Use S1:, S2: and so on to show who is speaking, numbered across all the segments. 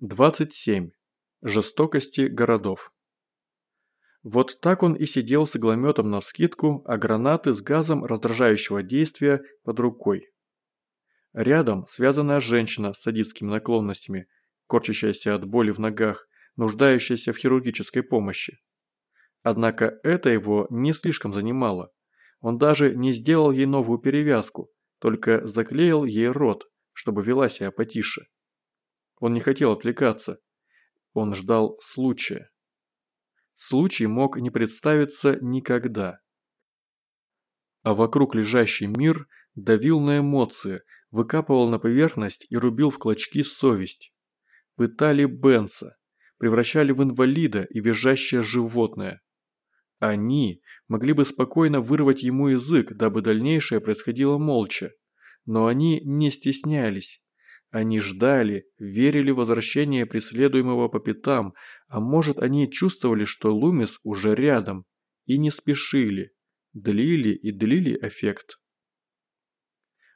S1: 27. Жестокости городов. Вот так он и сидел с иглометом навскидку, а гранаты с газом раздражающего действия под рукой. Рядом связанная женщина с садистскими наклонностями, корчащаяся от боли в ногах, нуждающаяся в хирургической помощи. Однако это его не слишком занимало. Он даже не сделал ей новую перевязку, только заклеил ей рот, чтобы вела себя потише. Он не хотел отвлекаться. Он ждал случая. Случай мог не представиться никогда. А вокруг лежащий мир давил на эмоции, выкапывал на поверхность и рубил в клочки совесть. Пытали Бенса, превращали в инвалида и визжащее животное. Они могли бы спокойно вырвать ему язык, дабы дальнейшее происходило молча. Но они не стеснялись. Они ждали, верили в возвращение преследуемого по пятам, а может они чувствовали, что Лумис уже рядом, и не спешили, длили и длили эффект.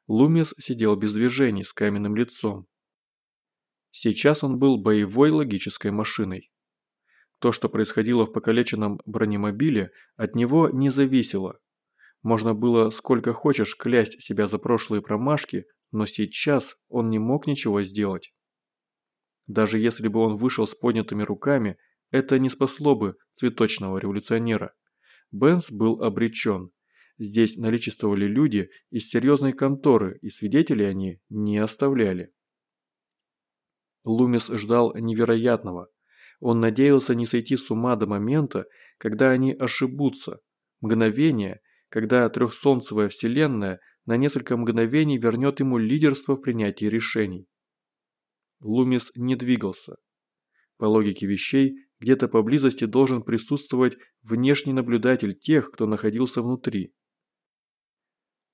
S1: Лумис сидел без движений с каменным лицом. Сейчас он был боевой логической машиной. То, что происходило в покалеченном бронемобиле, от него не зависело. Можно было сколько хочешь клясть себя за прошлые промашки, но сейчас он не мог ничего сделать. Даже если бы он вышел с поднятыми руками, это не спасло бы цветочного революционера. Бенс был обречен. Здесь наличествовали люди из серьезной конторы, и свидетелей они не оставляли. Лумис ждал невероятного. Он надеялся не сойти с ума до момента, когда они ошибутся. Мгновение, когда трехсолнцевая вселенная – на несколько мгновений вернет ему лидерство в принятии решений. Лумис не двигался. По логике вещей, где-то поблизости должен присутствовать внешний наблюдатель тех, кто находился внутри.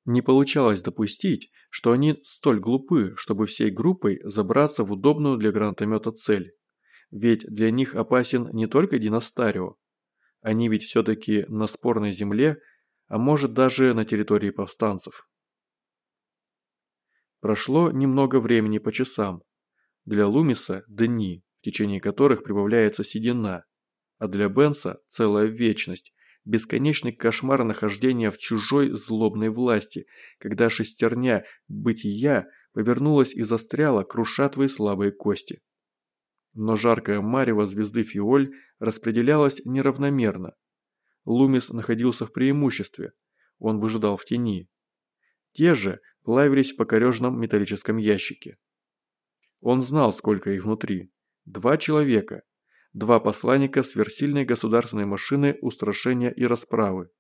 S1: Не получалось допустить, что они столь глупы, чтобы всей группой забраться в удобную для гранатомета цель. Ведь для них опасен не только Диностарио. Они ведь все-таки на спорной земле, а может даже на территории повстанцев. Прошло немного времени по часам. Для Лумиса – дни, в течение которых прибавляется седина, а для Бенса – целая вечность, бесконечный кошмар нахождения в чужой злобной власти, когда шестерня бытия повернулась и застряла, круша твои слабые кости. Но жаркое марево звезды Фиоль распределялось неравномерно. Лумис находился в преимуществе, он выжидал в тени. Те же плавились в покорежном металлическом ящике. Он знал, сколько их внутри. Два человека. Два посланника сверхсильной государственной машины устрашения и расправы.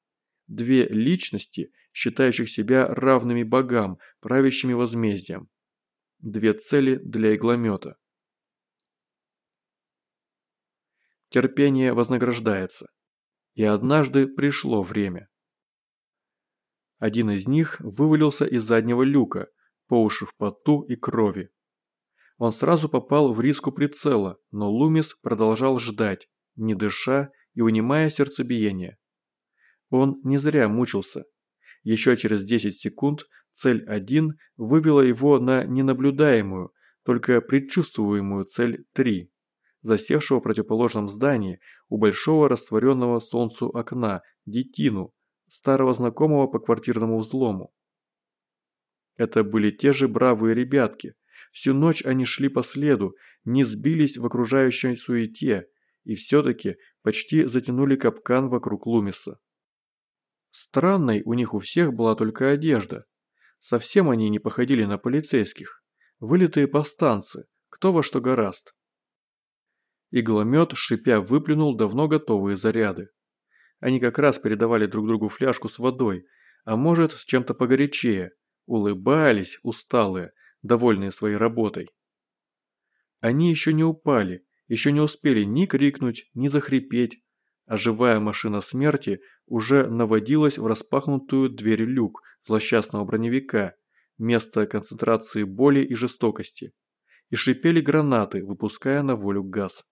S1: Две личности, считающих себя равными богам, правящими возмездием. Две цели для игломета. Терпение вознаграждается. И однажды пришло время. Один из них вывалился из заднего люка, по уши в поту и крови. Он сразу попал в риску прицела, но Лумис продолжал ждать, не дыша и унимая сердцебиение. Он не зря мучился. Еще через 10 секунд цель 1 вывела его на ненаблюдаемую, только предчувствуемую цель 3, засевшего в противоположном здании у большого растворенного солнцу окна, детину, старого знакомого по квартирному взлому. Это были те же бравые ребятки. Всю ночь они шли по следу, не сбились в окружающей суете и все-таки почти затянули капкан вокруг Лумиса. Странной у них у всех была только одежда. Совсем они не походили на полицейских. Вылитые повстанцы, кто во что гораст. Игломет, шипя, выплюнул давно готовые заряды. Они как раз передавали друг другу фляжку с водой, а может с чем-то погорячее, улыбались усталые, довольные своей работой. Они еще не упали, еще не успели ни крикнуть, ни захрипеть, а живая машина смерти уже наводилась в распахнутую дверь люк злосчастного броневика, место концентрации боли и жестокости, и шипели гранаты, выпуская на волю газ.